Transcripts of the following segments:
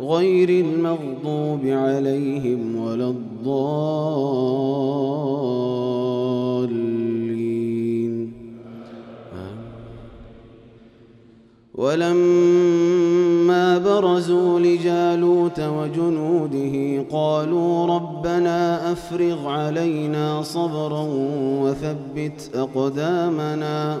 غير المغضوب عليهم ولا الضالين. ولما برزوا لجالوت وجنوده قالوا ربنا أفرغ علينا صبرا وثبت أقدامنا.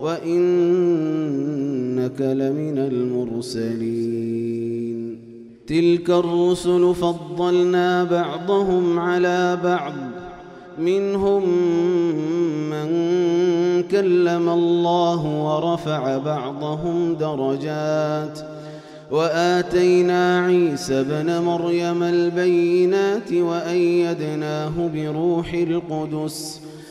وإنك لمن المرسلين تلك الرسل فضلنا بعضهم على بعض منهم من كلم الله ورفع بعضهم درجات وآتينا عيسى ابن مريم البينات وأيدناه بروح القدس